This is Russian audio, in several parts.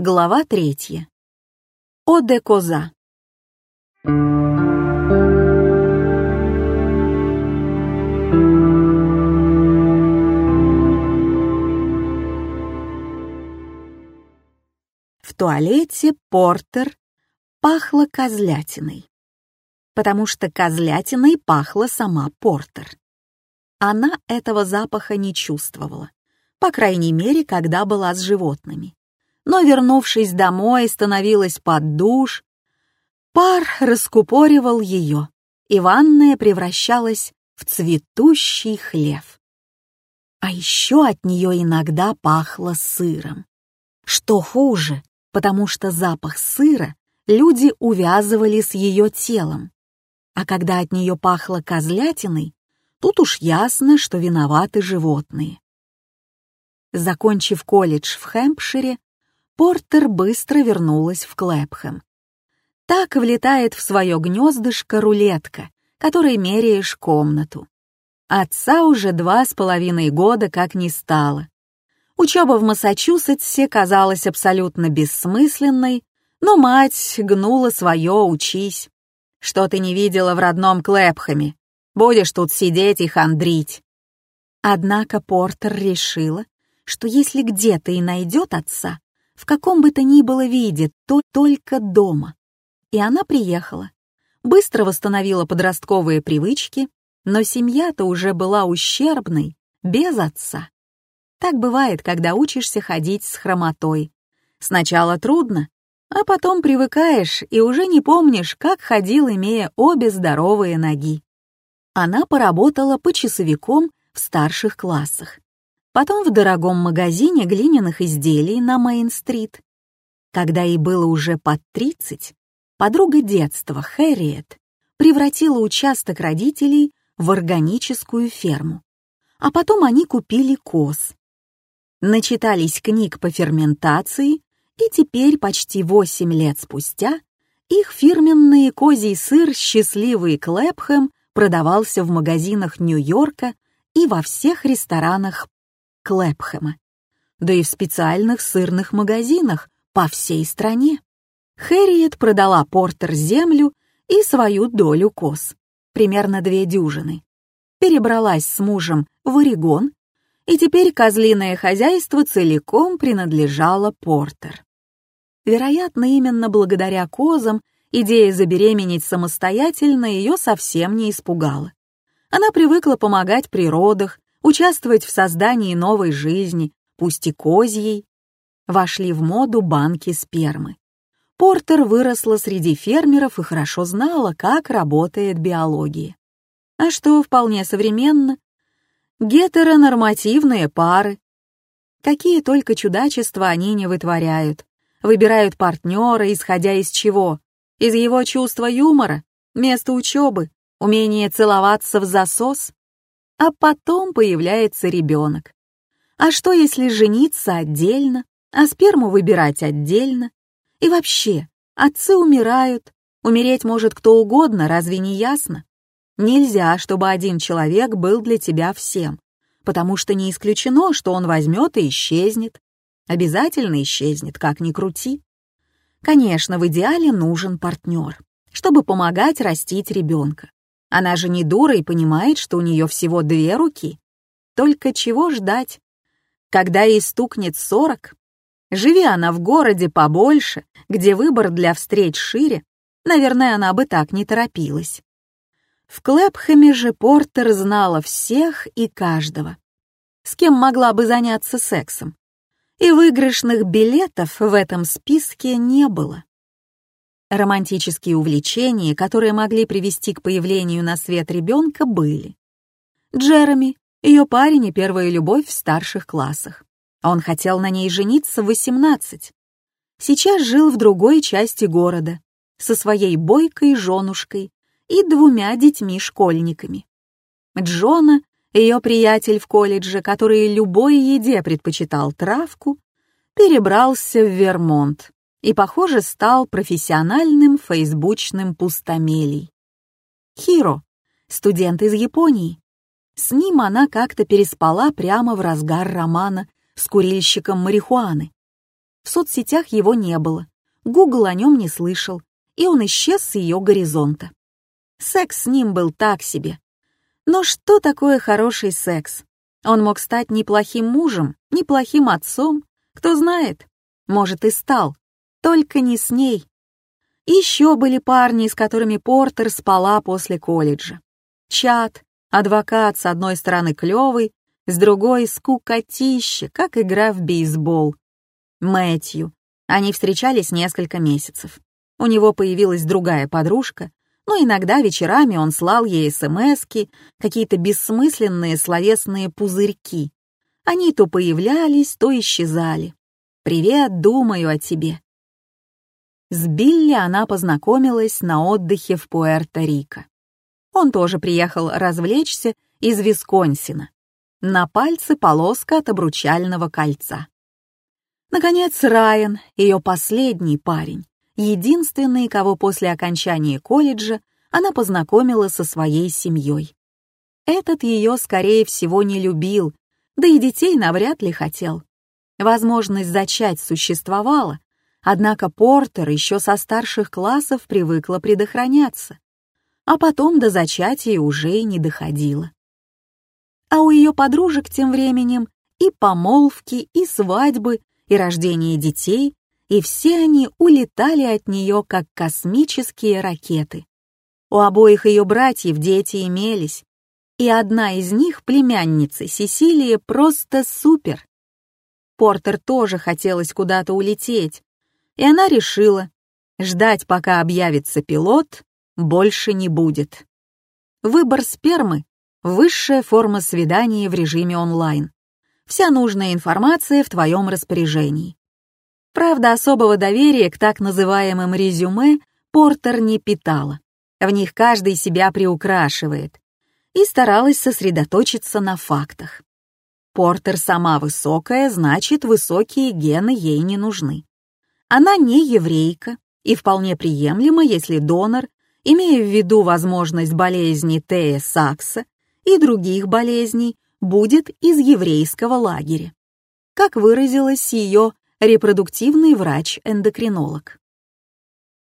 Глава третья. О де Коза. В туалете Портер пахло козлятиной, потому что козлятиной пахла сама Портер. Она этого запаха не чувствовала, по крайней мере, когда была с животными но, вернувшись домой, становилась под душ. Пар раскупоривал ее, и ванная превращалась в цветущий хлев. А еще от нее иногда пахло сыром. Что хуже, потому что запах сыра люди увязывали с ее телом. А когда от нее пахло козлятиной, тут уж ясно, что виноваты животные. Закончив колледж в Хэмпшире, Портер быстро вернулась в Клэпхэм. Так влетает в свое гнездышко рулетка, которой меряешь комнату. Отца уже два с половиной года как не стало. Учеба в Массачусетсе казалась абсолютно бессмысленной, но мать гнула свое «учись». Что ты не видела в родном Клэпхэме? Будешь тут сидеть и хандрить. Однако Портер решила, что если где-то и найдет отца, в каком бы то ни было виде, то только дома. И она приехала. Быстро восстановила подростковые привычки, но семья-то уже была ущербной, без отца. Так бывает, когда учишься ходить с хромотой. Сначала трудно, а потом привыкаешь и уже не помнишь, как ходил, имея обе здоровые ноги. Она поработала по часовиком в старших классах потом в дорогом магазине глиняных изделий на Мейн-стрит. Когда ей было уже под 30, подруга детства Хэрриет превратила участок родителей в органическую ферму, а потом они купили коз. Начитались книг по ферментации, и теперь, почти 8 лет спустя, их фирменный козий сыр «Счастливый Клэпхэм» продавался в магазинах Нью-Йорка и во всех ресторанах Клэпхэма, да и в специальных сырных магазинах по всей стране. Хэрриет продала Портер землю и свою долю коз, примерно две дюжины. Перебралась с мужем в Орегон, и теперь козлиное хозяйство целиком принадлежало Портер. Вероятно, именно благодаря козам идея забеременеть самостоятельно ее совсем не испугала. Она привыкла помогать при родах, участвовать в создании новой жизни, пусть и козьей. Вошли в моду банки спермы. Портер выросла среди фермеров и хорошо знала, как работает биология. А что вполне современно? Гетеронормативные пары. Какие только чудачества они не вытворяют. Выбирают партнера, исходя из чего? Из его чувства юмора, места учебы, умения целоваться в засос? А потом появляется ребенок. А что, если жениться отдельно, а сперму выбирать отдельно? И вообще, отцы умирают, умереть может кто угодно, разве не ясно? Нельзя, чтобы один человек был для тебя всем, потому что не исключено, что он возьмет и исчезнет. Обязательно исчезнет, как ни крути. Конечно, в идеале нужен партнер, чтобы помогать растить ребенка. Она же не дура и понимает, что у нее всего две руки. Только чего ждать? Когда ей стукнет сорок, живи она в городе побольше, где выбор для встреч шире, наверное, она бы так не торопилась. В Клэпхэме же Портер знала всех и каждого, с кем могла бы заняться сексом. И выигрышных билетов в этом списке не было. Романтические увлечения, которые могли привести к появлению на свет ребенка, были. Джереми, ее парень и первая любовь в старших классах. Он хотел на ней жениться в 18. Сейчас жил в другой части города, со своей бойкой женушкой и двумя детьми-школьниками. Джона, ее приятель в колледже, который любой еде предпочитал травку, перебрался в Вермонт, и, похоже, стал профессиональным фейсбучным пустомелей. Хиро, студент из Японии. С ним она как-то переспала прямо в разгар романа с курильщиком марихуаны. В соцсетях его не было, Гугл о нем не слышал, и он исчез с ее горизонта. Секс с ним был так себе. Но что такое хороший секс? Он мог стать неплохим мужем, неплохим отцом, кто знает, может и стал, только не с ней. Еще были парни, с которыми Портер спала после колледжа. Чат, адвокат с одной стороны клевый, с другой скукотища, как игра в бейсбол. Мэтью. Они встречались несколько месяцев. У него появилась другая подружка, но иногда вечерами он слал ей смски, какие-то бессмысленные словесные пузырьки. Они то появлялись, то исчезали. «Привет, думаю о тебе». С Билли она познакомилась на отдыхе в Пуэрто-Рико. Он тоже приехал развлечься из Висконсина. На пальце полоска от обручального кольца. Наконец, Райан, ее последний парень, единственный, кого после окончания колледжа она познакомила со своей семьей. Этот ее, скорее всего, не любил, да и детей навряд ли хотел. Возможность зачать существовала, Однако Портер еще со старших классов привыкла предохраняться, а потом до зачатия уже и не доходило. А у ее подружек тем временем и помолвки, и свадьбы, и рождение детей, и все они улетали от нее, как космические ракеты. У обоих ее братьев дети имелись, и одна из них, племянница Сесилия, просто супер. Портер тоже хотелось куда-то улететь, и она решила, ждать, пока объявится пилот, больше не будет. Выбор спермы — высшая форма свидания в режиме онлайн. Вся нужная информация в твоем распоряжении. Правда, особого доверия к так называемым резюме Портер не питала. В них каждый себя приукрашивает. И старалась сосредоточиться на фактах. Портер сама высокая, значит, высокие гены ей не нужны. Она не еврейка и вполне приемлемо, если донор, имея в виду возможность болезни Тея Сакса и других болезней, будет из еврейского лагеря. Как выразилась ее репродуктивный врач-эндокринолог.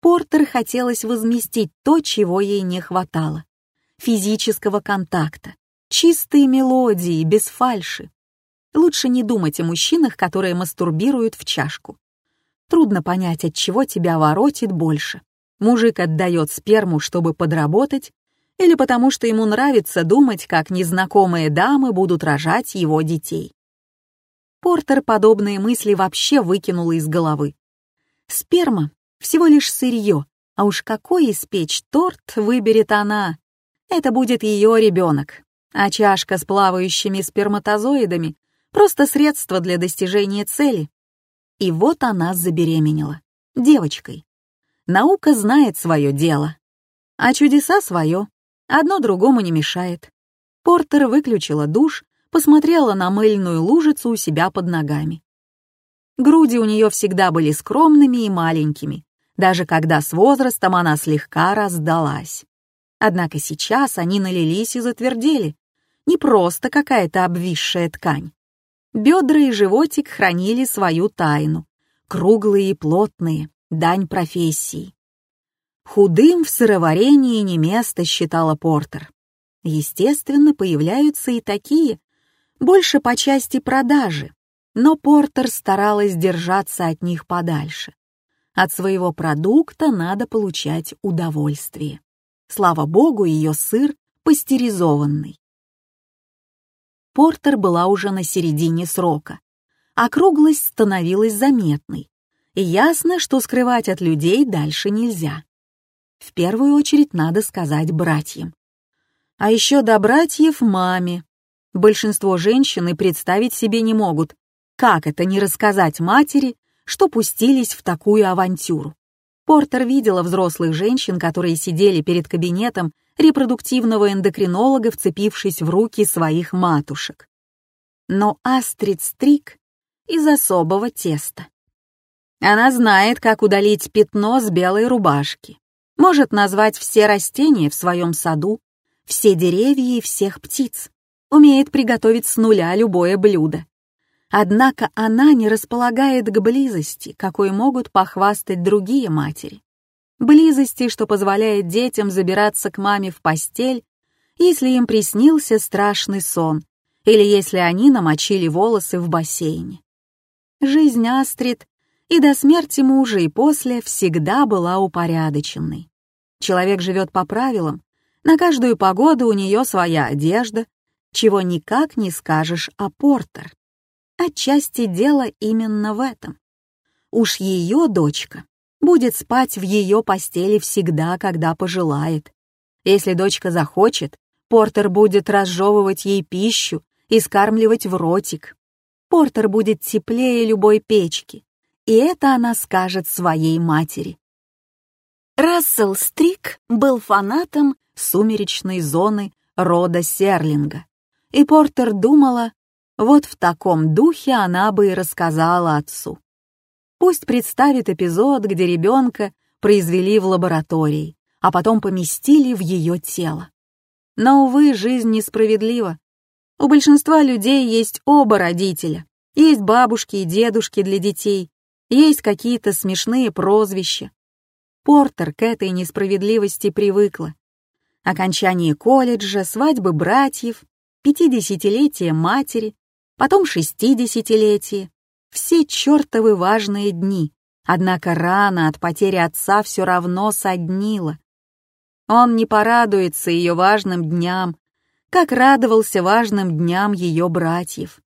Портер хотелось возместить то, чего ей не хватало. Физического контакта, чистые мелодии, без фальши. Лучше не думать о мужчинах, которые мастурбируют в чашку. Трудно понять, от чего тебя воротит больше. Мужик отдает сперму, чтобы подработать, или потому что ему нравится думать, как незнакомые дамы будут рожать его детей. Портер подобные мысли вообще выкинул из головы. Сперма — всего лишь сырье, а уж какой испечь торт выберет она. Это будет ее ребенок, а чашка с плавающими сперматозоидами — просто средство для достижения цели. И вот она забеременела. Девочкой. Наука знает свое дело. А чудеса свое. Одно другому не мешает. Портер выключила душ, посмотрела на мыльную лужицу у себя под ногами. Груди у нее всегда были скромными и маленькими, даже когда с возрастом она слегка раздалась. Однако сейчас они налились и затвердели. Не просто какая-то обвисшая ткань. Бедра и животик хранили свою тайну, круглые и плотные, дань профессии. Худым в сыроварении не место, считала Портер. Естественно, появляются и такие, больше по части продажи, но Портер старалась держаться от них подальше. От своего продукта надо получать удовольствие. Слава богу, ее сыр пастеризованный. Портер была уже на середине срока. Округлость становилась заметной. И ясно, что скрывать от людей дальше нельзя. В первую очередь надо сказать братьям. А еще до братьев маме. Большинство женщин и представить себе не могут, как это не рассказать матери, что пустились в такую авантюру. Портер видела взрослых женщин, которые сидели перед кабинетом репродуктивного эндокринолога, вцепившись в руки своих матушек. Но Астрид Стрик из особого теста. Она знает, как удалить пятно с белой рубашки, может назвать все растения в своем саду, все деревья и всех птиц, умеет приготовить с нуля любое блюдо. Однако она не располагает к близости, какой могут похвастать другие матери. Близости, что позволяет детям забираться к маме в постель, если им приснился страшный сон или если они намочили волосы в бассейне. Жизнь Астрид и до смерти мужа и после всегда была упорядоченной. Человек живет по правилам, на каждую погоду у нее своя одежда, чего никак не скажешь о Портер. Отчасти дело именно в этом. Уж ее дочка будет спать в ее постели всегда, когда пожелает. Если дочка захочет, Портер будет разжевывать ей пищу и скармливать в ротик. Портер будет теплее любой печки, и это она скажет своей матери. Рассел Стрик был фанатом сумеречной зоны рода Серлинга, и Портер думала, вот в таком духе она бы и рассказала отцу. Пусть представит эпизод, где ребенка произвели в лаборатории, а потом поместили в ее тело. Но, увы, жизнь несправедлива. У большинства людей есть оба родителя. Есть бабушки и дедушки для детей, есть какие-то смешные прозвища. Портер к этой несправедливости привыкла. Окончание колледжа, свадьбы братьев, пятидесятилетие матери, потом шестидесятилетие. Все чертовы важные дни, однако рана от потери отца все равно соднила. Он не порадуется ее важным дням, как радовался важным дням ее братьев.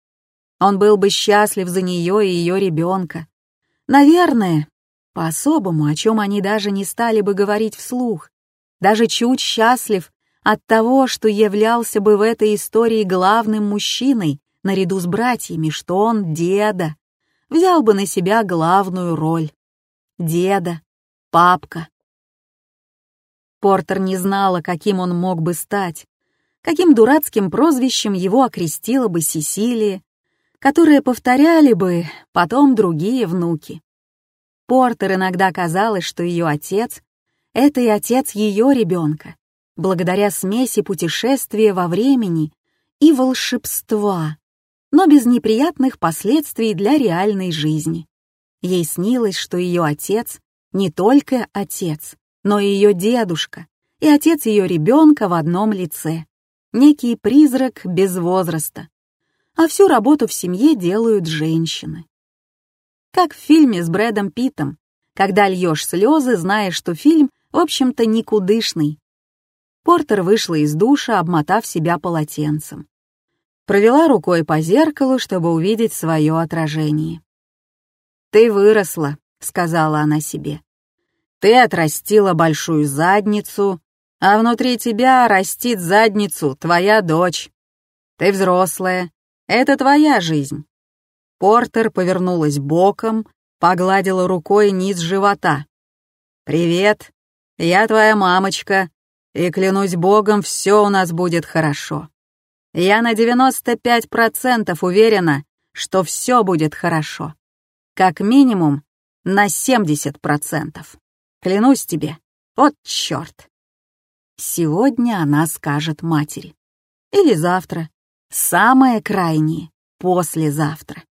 Он был бы счастлив за нее и ее ребенка. Наверное, по-особому, о чем они даже не стали бы говорить вслух. Даже чуть счастлив от того, что являлся бы в этой истории главным мужчиной, наряду с братьями, что он деда, взял бы на себя главную роль. Деда, папка. Портер не знала, каким он мог бы стать, каким дурацким прозвищем его окрестила бы Сесилия, которые повторяли бы потом другие внуки. Портер иногда казалось, что ее отец — это и отец ее ребенка, благодаря смеси путешествия во времени и волшебства, но без неприятных последствий для реальной жизни. Ей снилось, что ее отец не только отец, но и ее дедушка, и отец ее ребенка в одном лице, некий призрак без возраста. А всю работу в семье делают женщины. Как в фильме с Брэдом Питтом, когда льешь слезы, зная, что фильм, в общем-то, никудышный. Портер вышла из душа, обмотав себя полотенцем провела рукой по зеркалу, чтобы увидеть свое отражение. «Ты выросла», — сказала она себе. «Ты отрастила большую задницу, а внутри тебя растит задницу твоя дочь. Ты взрослая, это твоя жизнь». Портер повернулась боком, погладила рукой низ живота. «Привет, я твоя мамочка, и клянусь богом, все у нас будет хорошо». Я на 95% уверена, что все будет хорошо. Как минимум на 70%. Клянусь тебе, вот черт. Сегодня она скажет матери. Или завтра. Самое крайнее — послезавтра.